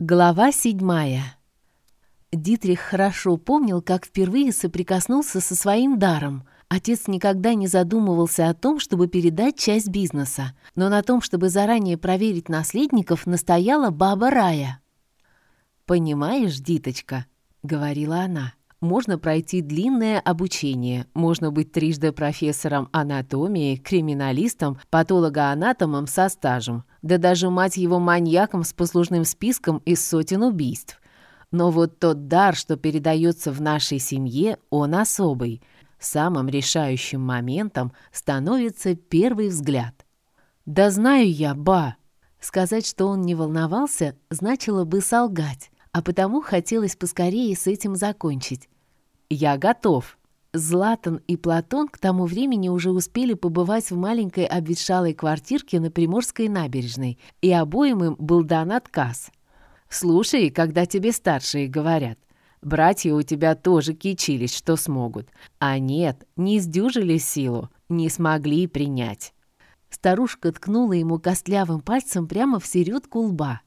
Глава седьмая. Дитрих хорошо помнил, как впервые соприкоснулся со своим даром. Отец никогда не задумывался о том, чтобы передать часть бизнеса, но на том, чтобы заранее проверить наследников, настояла баба Рая. «Понимаешь, Диточка», — говорила она, — «можно пройти длинное обучение, можно быть трижды профессором анатомии, криминалистом, патологоанатомом со стажем, да даже мать его маньяком с послужным списком из сотен убийств. Но вот тот дар, что передается в нашей семье, он особый. Самым решающим моментом становится первый взгляд. «Да знаю я, ба!» Сказать, что он не волновался, значило бы солгать, а потому хотелось поскорее с этим закончить. «Я готов!» Златан и Платон к тому времени уже успели побывать в маленькой обветшалой квартирке на Приморской набережной, и обоим им был дан отказ. «Слушай, когда тебе старшие говорят, братья у тебя тоже кичились, что смогут, а нет, не сдюжили силу, не смогли принять». Старушка ткнула ему костлявым пальцем прямо в середку лба.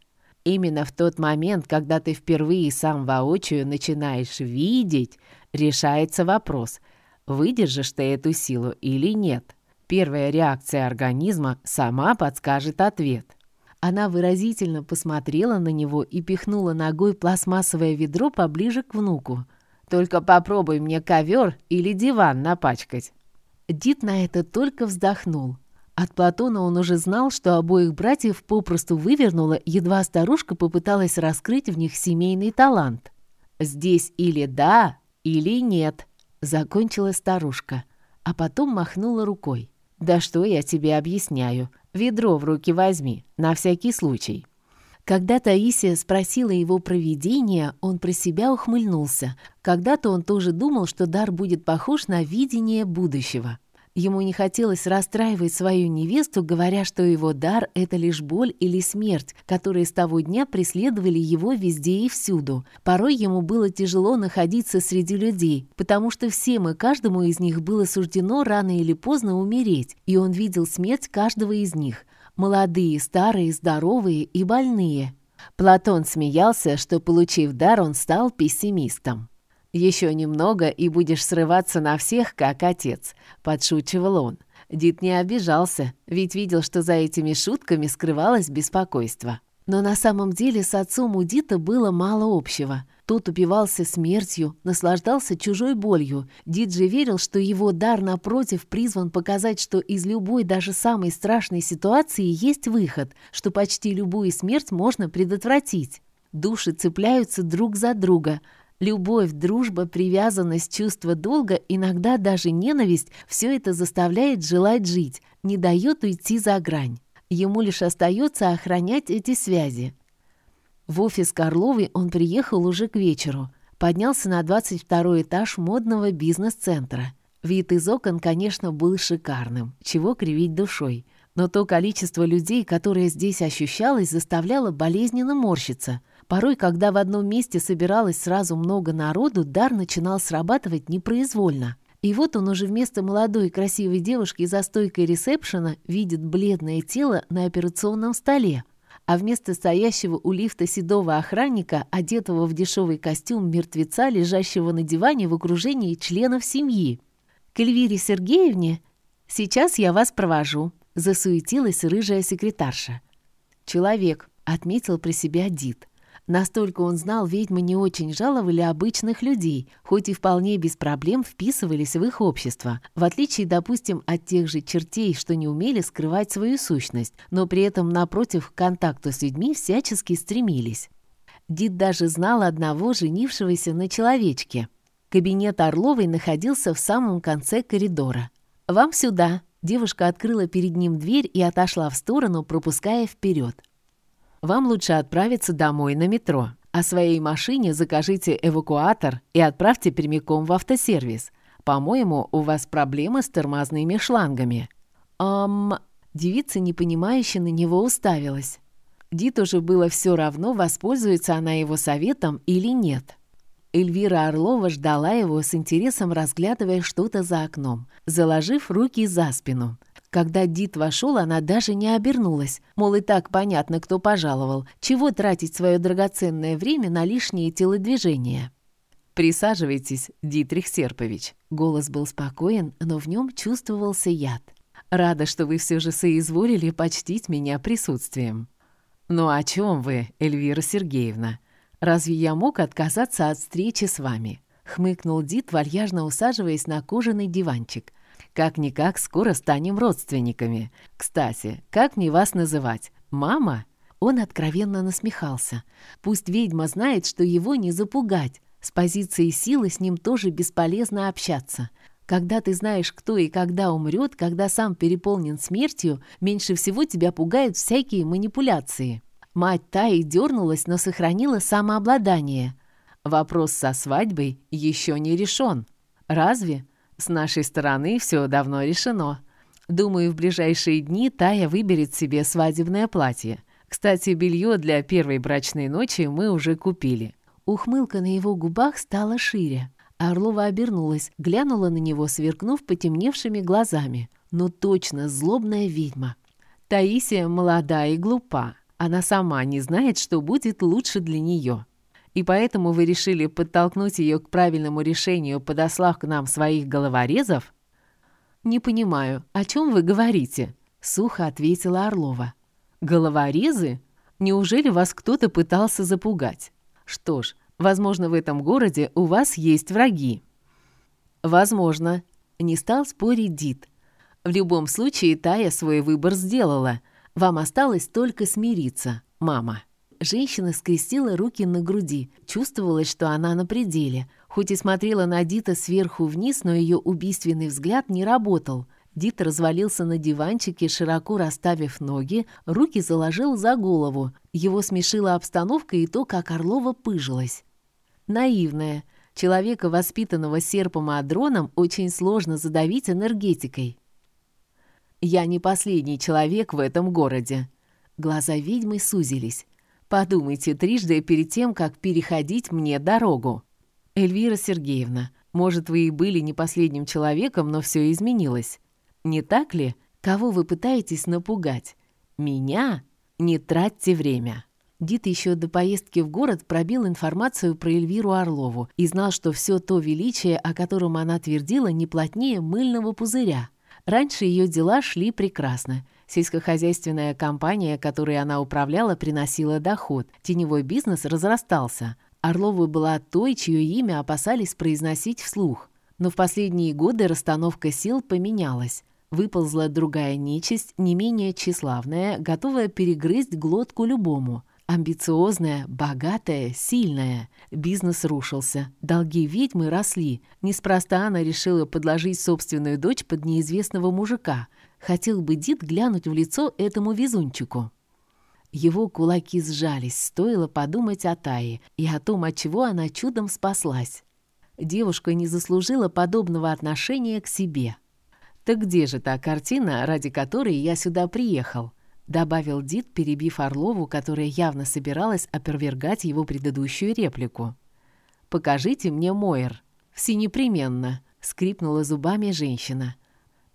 Именно в тот момент, когда ты впервые сам воочию начинаешь видеть, решается вопрос, выдержишь ты эту силу или нет. Первая реакция организма сама подскажет ответ. Она выразительно посмотрела на него и пихнула ногой пластмассовое ведро поближе к внуку. «Только попробуй мне ковер или диван напачкать». Дит на это только вздохнул. От Платона он уже знал, что обоих братьев попросту вывернуло, едва старушка попыталась раскрыть в них семейный талант. «Здесь или да, или нет», — закончила старушка, а потом махнула рукой. «Да что я тебе объясняю? Ведро в руки возьми, на всякий случай». Когда Таисия спросила его про видение, он про себя ухмыльнулся. Когда-то он тоже думал, что дар будет похож на видение будущего. Ему не хотелось расстраивать свою невесту, говоря, что его дар — это лишь боль или смерть, которые с того дня преследовали его везде и всюду. Порой ему было тяжело находиться среди людей, потому что всем и каждому из них было суждено рано или поздно умереть, и он видел смерть каждого из них — молодые, старые, здоровые и больные. Платон смеялся, что, получив дар, он стал пессимистом. «Еще немного, и будешь срываться на всех, как отец», — подшучивал он. Дид не обижался, ведь видел, что за этими шутками скрывалось беспокойство. Но на самом деле с отцом у Дита было мало общего. Тот упивался смертью, наслаждался чужой болью. Дид же верил, что его дар, напротив, призван показать, что из любой, даже самой страшной ситуации есть выход, что почти любую смерть можно предотвратить. Души цепляются друг за друга — Любовь, дружба, привязанность, чувство долга, иногда даже ненависть – все это заставляет желать жить, не дает уйти за грань. Ему лишь остается охранять эти связи. В офис Карловой он приехал уже к вечеру. Поднялся на 22 этаж модного бизнес-центра. Вид из окон, конечно, был шикарным, чего кривить душой. Но то количество людей, которое здесь ощущалось, заставляло болезненно морщиться – Порой, когда в одном месте собиралось сразу много народу, дар начинал срабатывать непроизвольно. И вот он уже вместо молодой и красивой девушки за стойкой ресепшена видит бледное тело на операционном столе, а вместо стоящего у лифта седого охранника, одетого в дешевый костюм мертвеца, лежащего на диване в окружении членов семьи. «К Эльвире Сергеевне? Сейчас я вас провожу», — засуетилась рыжая секретарша. «Человек», — отметил про себя Дид. Настолько он знал, ведьмы не очень жаловали обычных людей, хоть и вполне без проблем вписывались в их общество, в отличие, допустим, от тех же чертей, что не умели скрывать свою сущность, но при этом, напротив, к контакту с людьми всячески стремились. Дид даже знал одного, женившегося на человечке. Кабинет Орловой находился в самом конце коридора. «Вам сюда!» Девушка открыла перед ним дверь и отошла в сторону, пропуская вперед. Вам лучше отправиться домой на метро. А своей машине закажите эвакуатор и отправьте прямиком в автосервис. По-моему, у вас проблемы с тормозными шлангами». «Ам...» Девица, непонимающе, на него уставилась. Дит уже было все равно, воспользуется она его советом или нет. Эльвира Орлова ждала его с интересом, разглядывая что-то за окном, заложив руки за спину. Когда Дит вошел, она даже не обернулась. Мол, и так понятно, кто пожаловал. Чего тратить свое драгоценное время на лишние телодвижения? «Присаживайтесь, Дитрих Серпович». Голос был спокоен, но в нем чувствовался яд. «Рада, что вы все же соизволили почтить меня присутствием». «Ну о чем вы, Эльвира Сергеевна? Разве я мог отказаться от встречи с вами?» Хмыкнул Дит, вальяжно усаживаясь на кожаный диванчик. «Как-никак скоро станем родственниками. Кстати, как мне вас называть? Мама?» Он откровенно насмехался. «Пусть ведьма знает, что его не запугать. С позиции силы с ним тоже бесполезно общаться. Когда ты знаешь, кто и когда умрет, когда сам переполнен смертью, меньше всего тебя пугают всякие манипуляции». Мать Таи дернулась, но сохранила самообладание. Вопрос со свадьбой еще не решен. Разве? С нашей стороны все давно решено. Думаю, в ближайшие дни Тая выберет себе свадебное платье. Кстати, белье для первой брачной ночи мы уже купили. Ухмылка на его губах стала шире. Орлова обернулась, глянула на него, сверкнув потемневшими глазами. Ну точно, злобная ведьма. Таисия молода и глупа. Она сама не знает, что будет лучше для нее и поэтому вы решили подтолкнуть ее к правильному решению, подослав к нам своих головорезов?» «Не понимаю, о чем вы говорите?» — сухо ответила Орлова. «Головорезы? Неужели вас кто-то пытался запугать? Что ж, возможно, в этом городе у вас есть враги». «Возможно», — не стал спорить Дид. «В любом случае, Тая свой выбор сделала. Вам осталось только смириться, мама». Женщина скрестила руки на груди. Чувствовалось, что она на пределе. Хоть и смотрела на Дита сверху вниз, но ее убийственный взгляд не работал. Дит развалился на диванчике, широко расставив ноги, руки заложил за голову. Его смешила обстановка и то, как Орлова пыжилась. Наивная. Человека, воспитанного серпом и адроном, очень сложно задавить энергетикой. «Я не последний человек в этом городе». Глаза ведьмы сузились. Подумайте трижды перед тем, как переходить мне дорогу. Эльвира Сергеевна, может, вы и были не последним человеком, но все изменилось. Не так ли? Кого вы пытаетесь напугать? Меня? Не тратьте время. Дит еще до поездки в город пробил информацию про Эльвиру Орлову и знал, что все то величие, о котором она твердила, не плотнее мыльного пузыря. Раньше ее дела шли прекрасно. Сельскохозяйственная компания, которой она управляла, приносила доход. Теневой бизнес разрастался. Орлова была той, чье имя опасались произносить вслух. Но в последние годы расстановка сил поменялась. Выползла другая нечисть, не менее тщеславная, готовая перегрызть глотку любому. Амбициозная, богатая, сильная. Бизнес рушился. Долги ведьмы росли. Неспроста она решила подложить собственную дочь под неизвестного мужика – Хотел бы Дид глянуть в лицо этому везунчику. Его кулаки сжались, стоило подумать о Тае и о том, от чего она чудом спаслась. Девушка не заслужила подобного отношения к себе. «Так где же та картина, ради которой я сюда приехал?» добавил Дид, перебив Орлову, которая явно собиралась опровергать его предыдущую реплику. «Покажите мне Мойер». «Все непременно», — скрипнула зубами женщина.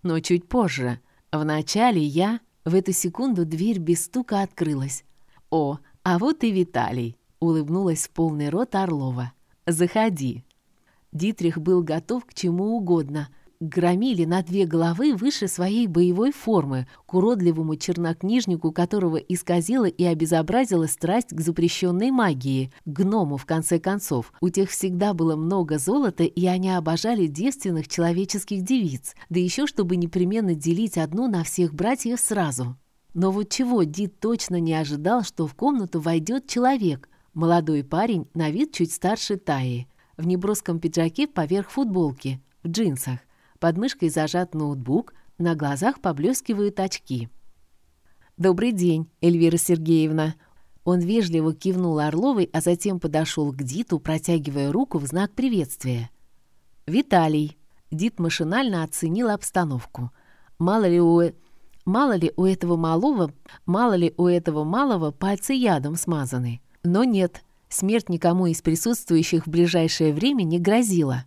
«Но чуть позже. Вначале я... В эту секунду дверь без стука открылась. «О, а вот и Виталий!» — улыбнулась в полный рот Орлова. «Заходи!» Дитрих был готов к чему угодно, громили на две головы выше своей боевой формы, к уродливому чернокнижнику, которого исказила и обезобразила страсть к запрещенной магии, гному, в конце концов. У тех всегда было много золота, и они обожали девственных человеческих девиц, да еще чтобы непременно делить одну на всех братьев сразу. Но вот чего Дид точно не ожидал, что в комнату войдет человек, молодой парень, на вид чуть старше Таи, в неброском пиджаке поверх футболки, в джинсах. Под мышкой зажат ноутбук, на глазах поблескивают очки. «Добрый день, Эльвира Сергеевна!» Он вежливо кивнул Орловой, а затем подошел к Диту, протягивая руку в знак приветствия. «Виталий!» Дит машинально оценил обстановку. «Мало ли у... Мало ли у этого малого... Мало ли у этого малого пальцы ядом смазаны. Но нет, смерть никому из присутствующих в ближайшее время не грозила.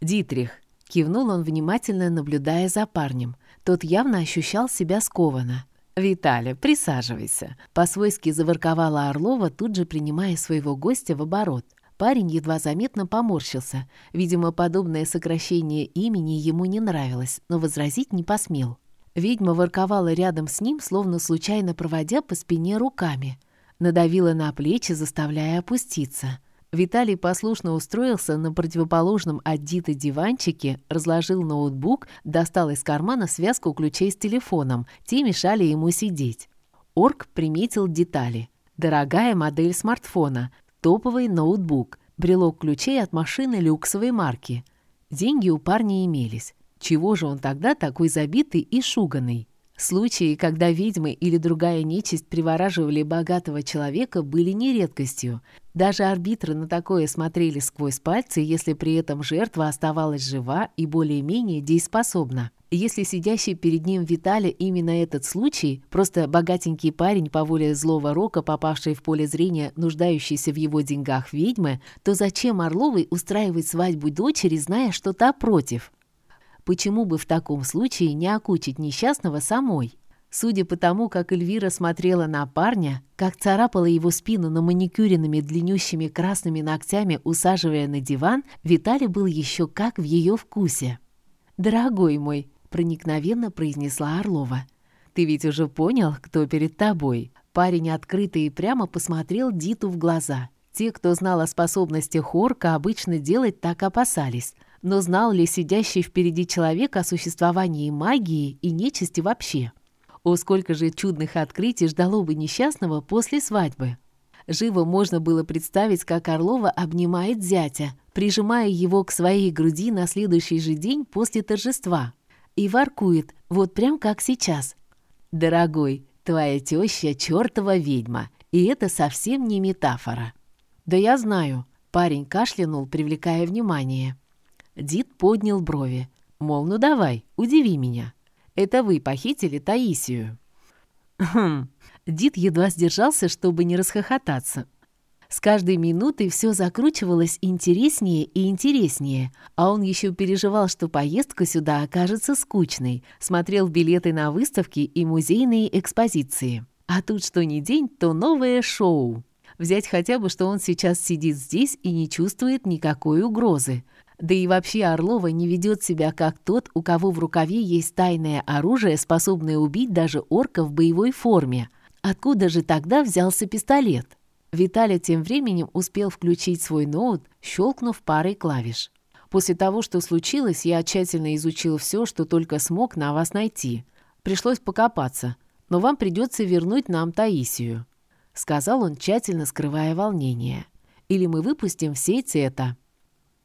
«Дитрих, Кивнул он, внимательно наблюдая за парнем. Тот явно ощущал себя скованно. «Виталя, присаживайся», — по-свойски заворковала Орлова, тут же принимая своего гостя в оборот. Парень едва заметно поморщился. Видимо, подобное сокращение имени ему не нравилось, но возразить не посмел. Ведьма ворковала рядом с ним, словно случайно проводя по спине руками. Надавила на плечи, заставляя опуститься. Виталий послушно устроился на противоположном от Диты диванчике, разложил ноутбук, достал из кармана связку ключей с телефоном. Те мешали ему сидеть. Орк приметил детали. Дорогая модель смартфона, топовый ноутбук, брелок ключей от машины люксовой марки. Деньги у парня имелись. Чего же он тогда такой забитый и шуганный? Случаи, когда ведьмы или другая нечисть привораживали богатого человека, были не редкостью. Даже арбитры на такое смотрели сквозь пальцы, если при этом жертва оставалась жива и более-менее дееспособна. Если сидящий перед ним Виталя именно этот случай, просто богатенький парень по воле злого рока, попавший в поле зрения нуждающийся в его деньгах ведьмы, то зачем Орловой устраивать свадьбу дочери, зная, что та против? Почему бы в таком случае не окучить несчастного самой? Судя по тому, как Эльвира смотрела на парня, как царапала его спину на маникюренными длиннющими красными ногтями, усаживая на диван, Виталий был еще как в ее вкусе. «Дорогой мой», — проникновенно произнесла Орлова, — «ты ведь уже понял, кто перед тобой?» Парень открыто и прямо посмотрел Диту в глаза. Те, кто знал о способностях Орка, обычно делать так опасались — но знал ли сидящий впереди человек о существовании магии и нечисти вообще? О, сколько же чудных открытий ждало бы несчастного после свадьбы! Живо можно было представить, как Орлова обнимает зятя, прижимая его к своей груди на следующий же день после торжества. И воркует, вот прям как сейчас. «Дорогой, твоя теща чертова ведьма, и это совсем не метафора». «Да я знаю», — парень кашлянул, привлекая внимание. Дид поднял брови. Мол, ну давай, удиви меня. Это вы похитили Таисию. Хм. Дид едва сдержался, чтобы не расхохотаться. С каждой минутой все закручивалось интереснее и интереснее, а он еще переживал, что поездка сюда окажется скучной, смотрел билеты на выставки и музейные экспозиции. А тут что ни день, то новое шоу. Взять хотя бы, что он сейчас сидит здесь и не чувствует никакой угрозы. Да и вообще Орлова не ведет себя как тот, у кого в рукаве есть тайное оружие, способное убить даже орка в боевой форме. Откуда же тогда взялся пистолет? Виталий тем временем успел включить свой ноут, щелкнув парой клавиш. После того, что случилось, я тщательно изучил все, что только смог на вас найти. Пришлось покопаться, но вам придется вернуть нам Таисию», — сказал он, тщательно скрывая волнение. «Или мы выпустим в сеть это».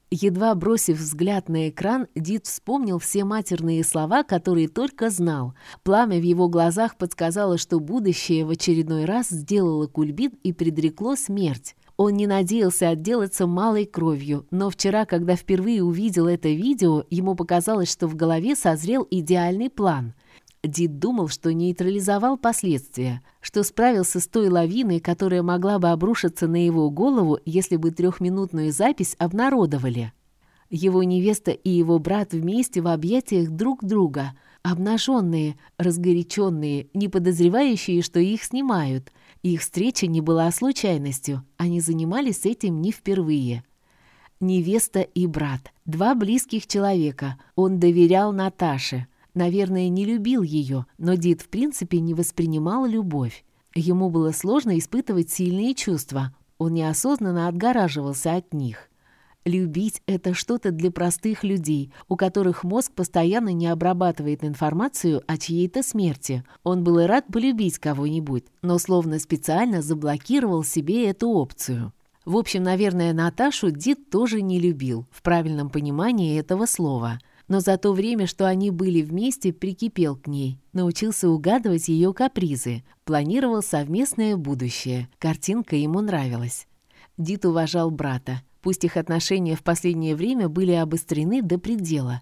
Едва бросив взгляд на экран, Дид вспомнил все матерные слова, которые только знал. Пламя в его глазах подсказало, что будущее в очередной раз сделало кульбит и предрекло смерть. Он не надеялся отделаться малой кровью, но вчера, когда впервые увидел это видео, ему показалось, что в голове созрел идеальный план — Дид думал, что нейтрализовал последствия, что справился с той лавиной, которая могла бы обрушиться на его голову, если бы трехминутную запись обнародовали. Его невеста и его брат вместе в объятиях друг друга, обнаженные, разгоряченные, не подозревающие, что их снимают. Их встреча не была случайностью, они занимались этим не впервые. Невеста и брат, два близких человека, он доверял Наташе – Наверное, не любил ее, но Дид в принципе не воспринимал любовь. Ему было сложно испытывать сильные чувства. Он неосознанно отгораживался от них. Любить — это что-то для простых людей, у которых мозг постоянно не обрабатывает информацию о чьей-то смерти. Он был и рад полюбить кого-нибудь, но словно специально заблокировал себе эту опцию. В общем, наверное, Наташу Дид тоже не любил, в правильном понимании этого слова — но за то время, что они были вместе, прикипел к ней, научился угадывать ее капризы, планировал совместное будущее. Картинка ему нравилась. Дит уважал брата. Пусть их отношения в последнее время были обострены до предела.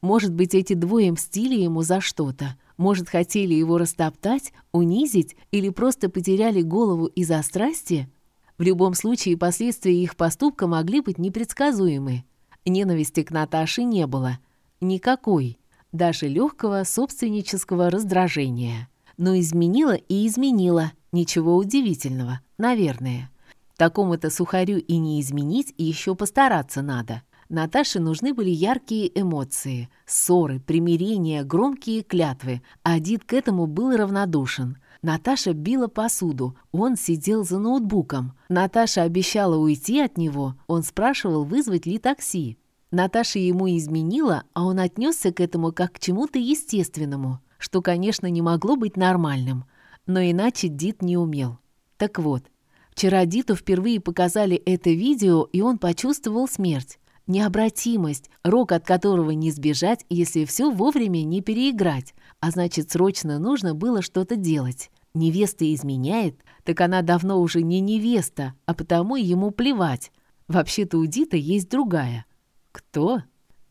Может быть, эти двое мстили ему за что-то. Может, хотели его растоптать, унизить или просто потеряли голову из-за страсти? В любом случае, последствия их поступка могли быть непредсказуемы. Ненависти к Наташе не было — Никакой, даже легкого собственнического раздражения. Но изменила и изменила, ничего удивительного, наверное. Такому-то сухарю и не изменить, и еще постараться надо. Наташе нужны были яркие эмоции, ссоры, примирения, громкие клятвы, а Дид к этому был равнодушен. Наташа била посуду, он сидел за ноутбуком. Наташа обещала уйти от него, он спрашивал, вызвать ли такси. Наташа ему изменила, а он отнесся к этому как к чему-то естественному, что, конечно, не могло быть нормальным. Но иначе Дид не умел. Так вот, вчера Диту впервые показали это видео, и он почувствовал смерть. Необратимость, рок от которого не сбежать, если все вовремя не переиграть, а значит, срочно нужно было что-то делать. Невеста изменяет, так она давно уже не невеста, а потому ему плевать. Вообще-то у Дита есть другая. Кто?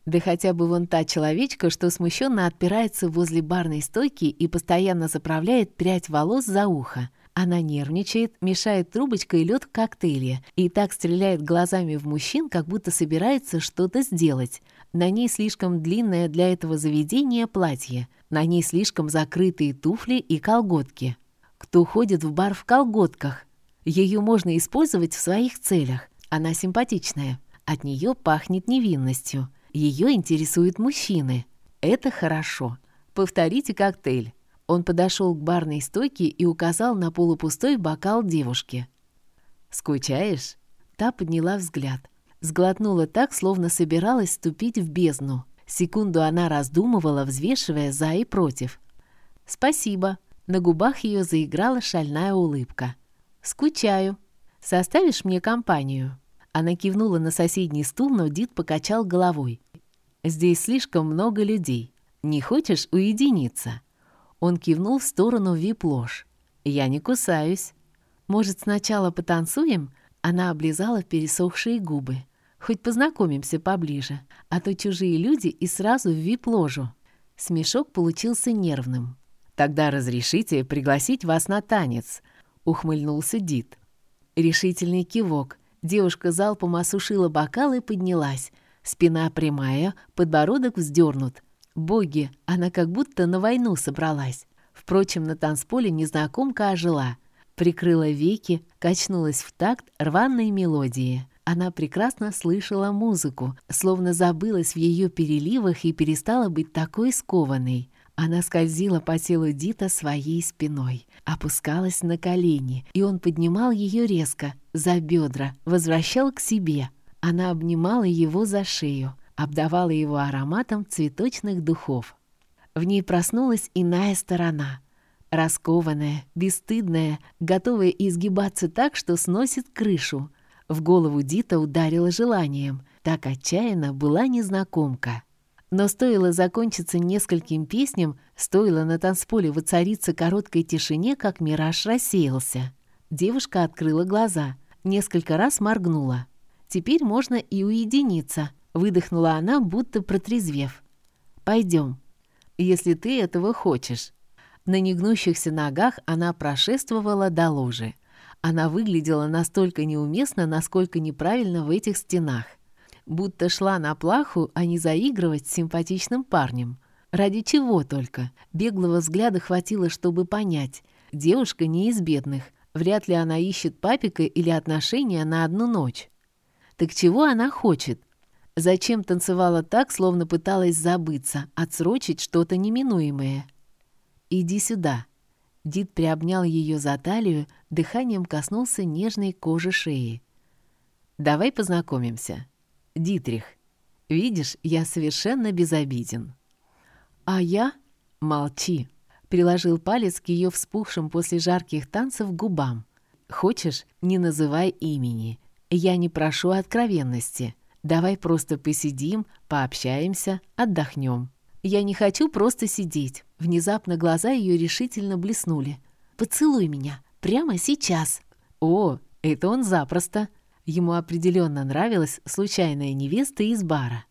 Да хотя бы вон та человечка, что смущенно отпирается возле барной стойки и постоянно заправляет прядь волос за ухо. Она нервничает, мешает трубочкой лед в коктейле и так стреляет глазами в мужчин, как будто собирается что-то сделать. На ней слишком длинное для этого заведения платье, на ней слишком закрытые туфли и колготки. Кто ходит в бар в колготках? Ее можно использовать в своих целях. Она симпатичная. От нее пахнет невинностью. Ее интересуют мужчины. Это хорошо. Повторите коктейль. Он подошел к барной стойке и указал на полупустой бокал девушки. «Скучаешь?» Та подняла взгляд. Сглотнула так, словно собиралась ступить в бездну. Секунду она раздумывала, взвешивая «за» и «против». «Спасибо». На губах ее заиграла шальная улыбка. «Скучаю. Составишь мне компанию?» Она кивнула на соседний стул, но Дид покачал головой. «Здесь слишком много людей. Не хочешь уединиться?» Он кивнул в сторону вип-ложь. «Я не кусаюсь». «Может, сначала потанцуем?» Она облизала пересохшие губы. «Хоть познакомимся поближе, а то чужие люди и сразу в вип-ложу». Смешок получился нервным. «Тогда разрешите пригласить вас на танец», — ухмыльнулся Дид. Решительный кивок. Девушка залпом осушила бокал и поднялась. Спина прямая, подбородок вздернут. Боги, она как будто на войну собралась. Впрочем, на танцполе незнакомка ожила. Прикрыла веки, качнулась в такт рваной мелодии. Она прекрасно слышала музыку, словно забылась в ее переливах и перестала быть такой скованной. Она скользила по телу Дита своей спиной, опускалась на колени, и он поднимал ее резко, за бедра, возвращал к себе. Она обнимала его за шею обдавала его ароматом цветочных духов. В ней проснулась иная сторона. Раскованная, бесстыдная, готовая изгибаться так, что сносит крышу. В голову Дита ударило желанием. Так отчаянно была незнакомка. Но стоило закончиться нескольким песням, стоило на танцполе воцариться короткой тишине, как мираж рассеялся. Девушка открыла глаза, несколько раз моргнула. Теперь можно и уединиться — Выдохнула она, будто протрезвев. «Пойдем, если ты этого хочешь». На негнущихся ногах она прошествовала до ложи. Она выглядела настолько неуместно, насколько неправильно в этих стенах. Будто шла на плаху, а не заигрывать с симпатичным парнем. Ради чего только? Беглого взгляда хватило, чтобы понять. Девушка не из бедных. Вряд ли она ищет папика или отношения на одну ночь. Так чего она хочет? Зачем танцевала так, словно пыталась забыться, отсрочить что-то неминуемое? «Иди сюда». Дид приобнял ее за талию, дыханием коснулся нежной кожи шеи. «Давай познакомимся. Дитрих, видишь, я совершенно безобиден». «А я?» «Молчи», — приложил палец к ее вспухшим после жарких танцев губам. «Хочешь, не называй имени. Я не прошу откровенности. Давай просто посидим, пообщаемся, отдохнем. Я не хочу просто сидеть. Внезапно глаза ее решительно блеснули. Поцелуй меня прямо сейчас. О, это он запросто. Ему определенно нравилась случайная невеста из бара.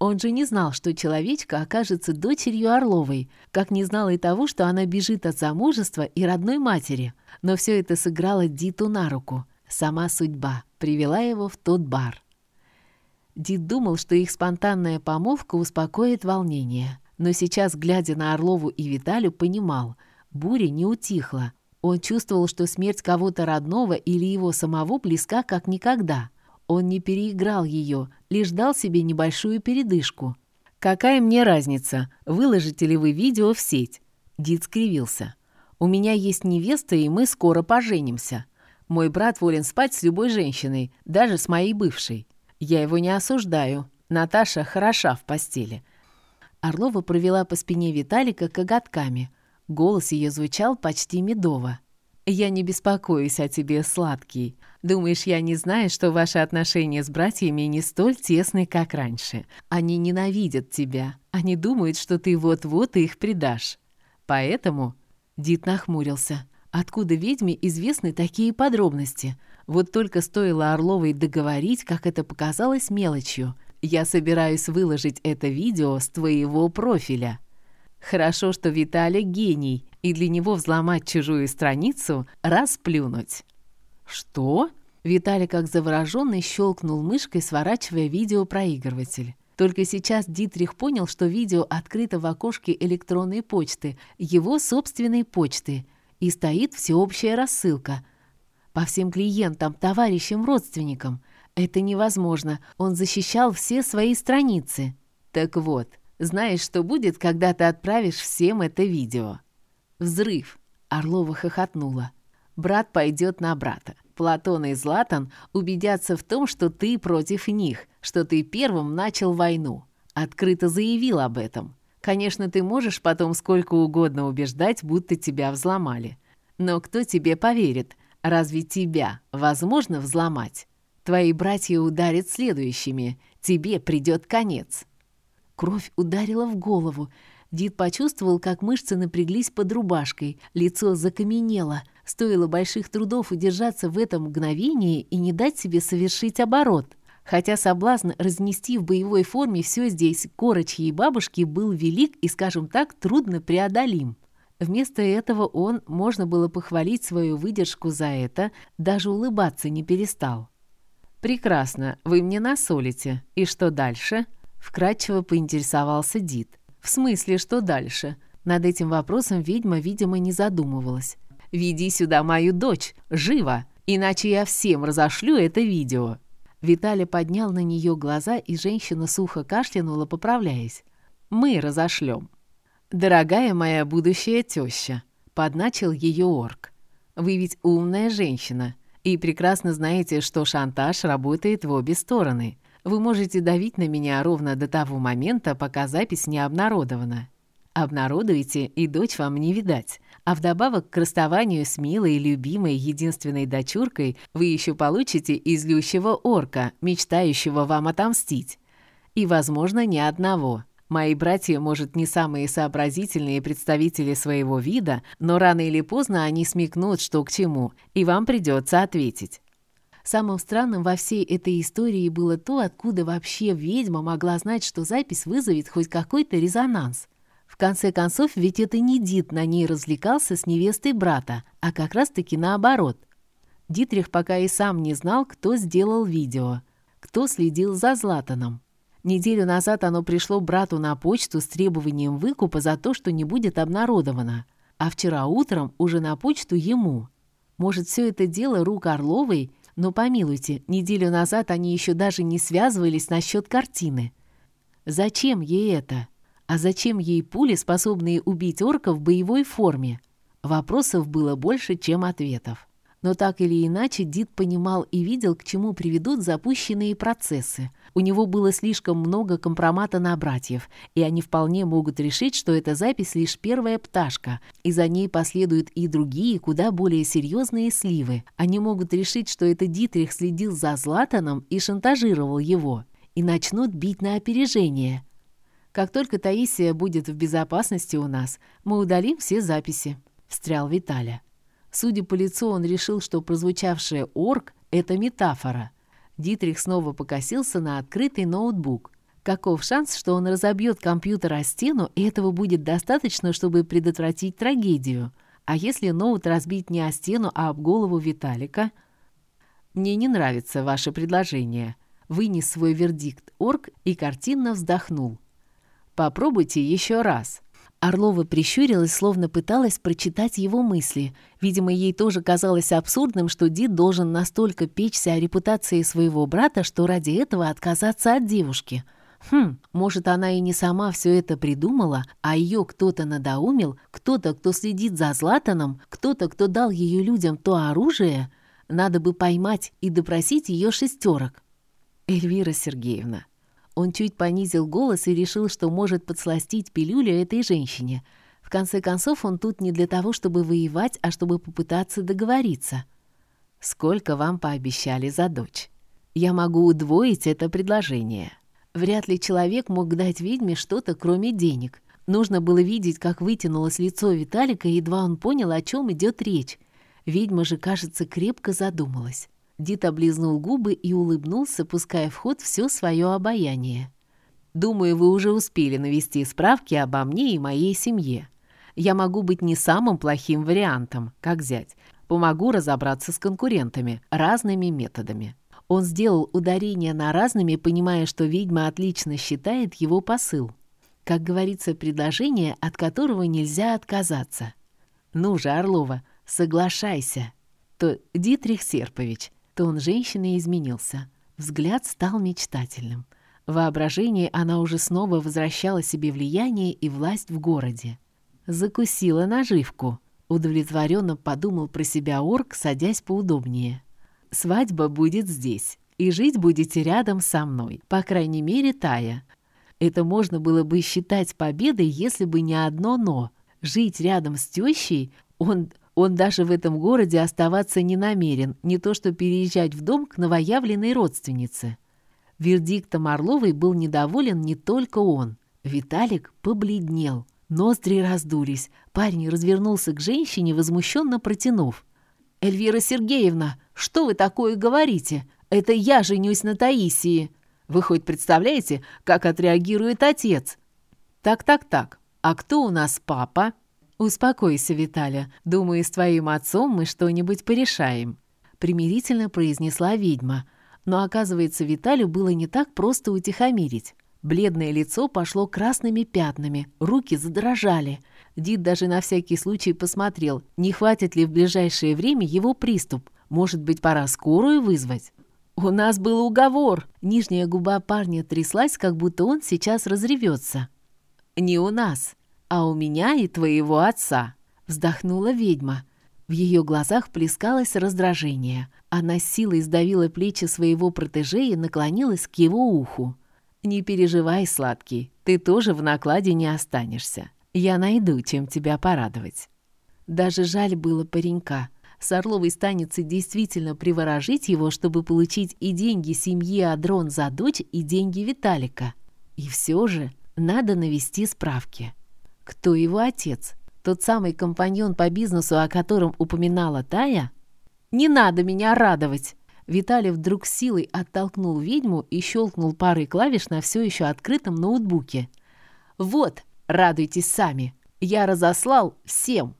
Он же не знал, что человечка окажется дочерью Орловой, как не знал и того, что она бежит от замужества и родной матери. Но все это сыграло Диту на руку. Сама судьба привела его в тот бар. Дид думал, что их спонтанная помолвка успокоит волнение. Но сейчас, глядя на Орлову и Виталю, понимал, буря не утихла. Он чувствовал, что смерть кого-то родного или его самого близка как никогда. Он не переиграл ее, лишь дал себе небольшую передышку. «Какая мне разница, выложите ли вы видео в сеть?» Дид скривился. «У меня есть невеста, и мы скоро поженимся. Мой брат волен спать с любой женщиной, даже с моей бывшей. Я его не осуждаю. Наташа хороша в постели». Орлова провела по спине Виталика коготками. Голос ее звучал почти медово. «Я не беспокоюсь о тебе, сладкий. Думаешь, я не знаю, что ваши отношения с братьями не столь тесны, как раньше? Они ненавидят тебя. Они думают, что ты вот-вот их предашь. Поэтому...» Дит нахмурился. Откуда ведьме известны такие подробности? Вот только стоило Орловой договорить, как это показалось мелочью. Я собираюсь выложить это видео с твоего профиля. Хорошо, что Виталий гений, и для него взломать чужую страницу — расплюнуть. Что? Виталий, как завороженный, щелкнул мышкой, сворачивая видеопроигрыватель. Только сейчас Дитрих понял, что видео открыто в окошке электронной почты, его собственной почты, и стоит всеобщая рассылка. По всем клиентам, товарищам, родственникам. Это невозможно. Он защищал все свои страницы. Так вот, знаешь, что будет, когда ты отправишь всем это видео? Взрыв. Орлова хохотнула. Брат пойдет на брата. Платон и Златан убедятся в том, что ты против них, что ты первым начал войну. Открыто заявил об этом. Конечно, ты можешь потом сколько угодно убеждать, будто тебя взломали. Но кто тебе поверит? Разве тебя возможно взломать? Твои братья ударят следующими. Тебе придет конец. Кровь ударила в голову. Дид почувствовал, как мышцы напряглись под рубашкой, лицо закаменело. Стоило больших трудов удержаться в этом мгновении и не дать себе совершить оборот. Хотя соблазн разнести в боевой форме все здесь корочки и бабушки был велик и, скажем так, трудно преодолим. Вместо этого он, можно было похвалить свою выдержку за это, даже улыбаться не перестал. «Прекрасно, вы мне насолите. И что дальше?» Вкратчиво поинтересовался Дид. «В смысле, что дальше?» Над этим вопросом ведьма, видимо, не задумывалась. «Веди сюда мою дочь, живо, иначе я всем разошлю это видео». Виталий поднял на нее глаза, и женщина сухо кашлянула, поправляясь. «Мы разошлем». «Дорогая моя будущая теща», — подначил ее орк. «Вы ведь умная женщина и прекрасно знаете, что шантаж работает в обе стороны. Вы можете давить на меня ровно до того момента, пока запись не обнародована. Обнародуете, и дочь вам не видать. А вдобавок к расставанию с милой, любимой, единственной дочуркой вы еще получите излющего орка, мечтающего вам отомстить. И, возможно, не одного. Мои братья, может, не самые сообразительные представители своего вида, но рано или поздно они смекнут, что к чему, и вам придется ответить. Самым странным во всей этой истории было то, откуда вообще ведьма могла знать, что запись вызовет хоть какой-то резонанс. В конце концов, ведь это не Дит на ней развлекался с невестой брата, а как раз-таки наоборот. Дитрих пока и сам не знал, кто сделал видео, кто следил за Златаном. Неделю назад оно пришло брату на почту с требованием выкупа за то, что не будет обнародовано, а вчера утром уже на почту ему. Может, все это дело рук Орловой, но помилуйте, неделю назад они еще даже не связывались насчет картины. Зачем ей это? А зачем ей пули, способные убить орка в боевой форме? Вопросов было больше, чем ответов. Но так или иначе Дид понимал и видел, к чему приведут запущенные процессы. У него было слишком много компромата на братьев, и они вполне могут решить, что эта запись лишь первая пташка, и за ней последуют и другие, куда более серьезные сливы. Они могут решить, что это Дитрих следил за Златаном и шантажировал его, и начнут бить на опережение – как только Таисия будет в безопасности у нас, мы удалим все записи», — встрял Виталя. Судя по лицу, он решил, что прозвучавшее «орк» — это метафора. Дитрих снова покосился на открытый ноутбук. Каков шанс, что он разобьет компьютер о стену, и этого будет достаточно, чтобы предотвратить трагедию? А если ноут разбить не о стену, а об голову Виталика? «Мне не нравится ваше предложение», Вынес свой вердикт орк и картинно вздохнул. «Попробуйте еще раз». Орлова прищурилась, словно пыталась прочитать его мысли. Видимо, ей тоже казалось абсурдным, что Дид должен настолько печься о репутации своего брата, что ради этого отказаться от девушки. Хм, может, она и не сама все это придумала, а ее кто-то надоумил, кто-то, кто следит за Златаном, кто-то, кто дал ее людям то оружие. Надо бы поймать и допросить ее шестерок. Эльвира Сергеевна, он чуть понизил голос и решил, что может подсластить пилюлю этой женщине. В конце концов, он тут не для того, чтобы воевать, а чтобы попытаться договориться. «Сколько вам пообещали за дочь? Я могу удвоить это предложение». Вряд ли человек мог дать ведьме что-то, кроме денег. Нужно было видеть, как вытянулось лицо Виталика, едва он понял, о чем идет речь. Ведьма же, кажется, крепко задумалась. Дит облизнул губы и улыбнулся, пуская в ход все свое обаяние. «Думаю, вы уже успели навести справки обо мне и моей семье. Я могу быть не самым плохим вариантом, как зять. Помогу разобраться с конкурентами разными методами». Он сделал ударение на разными, понимая, что ведьма отлично считает его посыл. Как говорится, предложение, от которого нельзя отказаться. «Ну же, Орлова, соглашайся!» То Дитрих Серпович, Тон женщины изменился. Взгляд стал мечтательным. В воображении она уже снова возвращала себе влияние и власть в городе. Закусила наживку. Удовлетворенно подумал про себя орк, садясь поудобнее. «Свадьба будет здесь, и жить будете рядом со мной, по крайней мере, Тая. Это можно было бы считать победой, если бы не одно «но». Жить рядом с тещей он он даже в этом городе оставаться не намерен, не то что переезжать в дом к новоявленной родственнице. Вердиктом Орловой был недоволен не только он. Виталик побледнел, ноздри раздулись. Парень развернулся к женщине, возмущенно протянув. «Эльвира Сергеевна, что вы такое говорите? Это я женюсь на Таисии. Вы хоть представляете, как отреагирует отец?» «Так-так-так, а кто у нас папа?» «Успокойся, Виталя. Думаю, с твоим отцом мы что-нибудь порешаем», — примирительно произнесла ведьма. Но, оказывается, Виталю было не так просто утихомирить. Бледное лицо пошло красными пятнами, руки задрожали. Дид даже на всякий случай посмотрел, не хватит ли в ближайшее время его приступ. Может быть, пора скорую вызвать? «У нас был уговор!» Нижняя губа парня тряслась, как будто он сейчас разревется. «Не у нас а у меня и твоего отца», — вздохнула ведьма. В ее глазах плескалось раздражение. Она силой сдавила плечи своего протеже и наклонилась к его уху. «Не переживай, сладкий, ты тоже в накладе не останешься. Я найду, чем тебя порадовать». Даже жаль было паренька. С Орловой станется действительно приворожить его, чтобы получить и деньги семьи Адрон за дочь, и деньги Виталика. И все же надо навести справки. Кто его отец? Тот самый компаньон по бизнесу, о котором упоминала Тая? «Не надо меня радовать!» Виталий вдруг силой оттолкнул ведьму и щелкнул парой клавиш на все еще открытом ноутбуке. «Вот, радуйтесь сами! Я разослал всем!»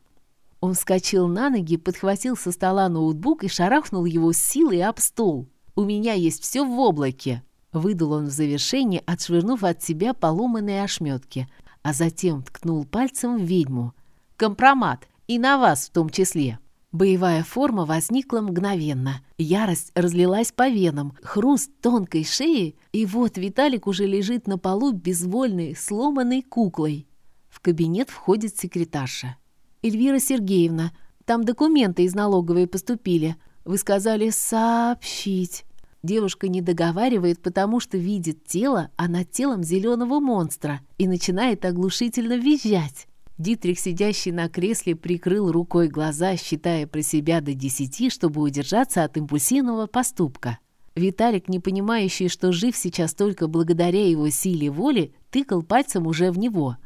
Он вскочил на ноги, подхватил со стола ноутбук и шарахнул его силой об стол. «У меня есть все в облаке!» Выдал он в завершение, отшвырнув от себя поломанные ошметки а затем ткнул пальцем в ведьму. «Компромат! И на вас в том числе!» Боевая форма возникла мгновенно. Ярость разлилась по венам, хруст тонкой шеи, и вот Виталик уже лежит на полу безвольной, сломанной куклой. В кабинет входит секретарша. «Эльвира Сергеевна, там документы из налоговой поступили. Вы сказали сообщить». Девушка не договаривает, потому что видит тело, а над телом зеленого монстра и начинает оглушительно визжать. Дитрих, сидящий на кресле, прикрыл рукой глаза, считая про себя до десяти, чтобы удержаться от импульсивного поступка. Виталик, не понимающий, что жив сейчас только благодаря его силе воли, тыкал пальцем уже в него.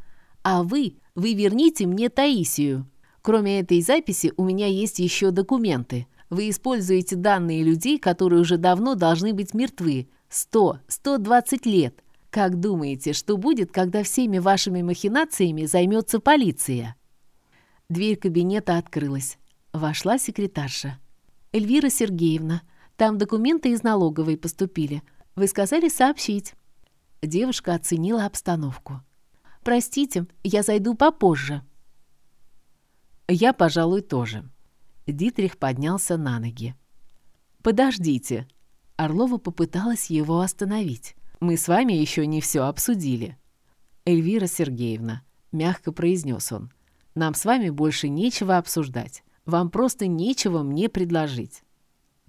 «А вы, вы верните мне Таисию. Кроме этой записи у меня есть еще документы. Вы используете данные людей, которые уже давно должны быть мертвы. 100, 120 лет. Как думаете, что будет, когда всеми вашими махинациями займется полиция?» Дверь кабинета открылась. Вошла секретарша. «Эльвира Сергеевна, там документы из налоговой поступили. Вы сказали сообщить». Девушка оценила обстановку. «Простите, я зайду попозже». «Я, пожалуй, тоже». Дитрих поднялся на ноги. «Подождите». Орлова попыталась его остановить. «Мы с вами еще не все обсудили». «Эльвира Сергеевна», — мягко произнес он, — «нам с вами больше нечего обсуждать. Вам просто нечего мне предложить».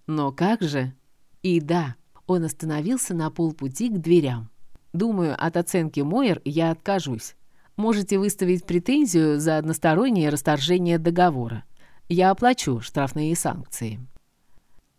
«Но как же?» «И да», — он остановился на полпути к дверям. «Думаю, от оценки Мойер я откажусь. Можете выставить претензию за одностороннее расторжение договора. Я оплачу штрафные санкции».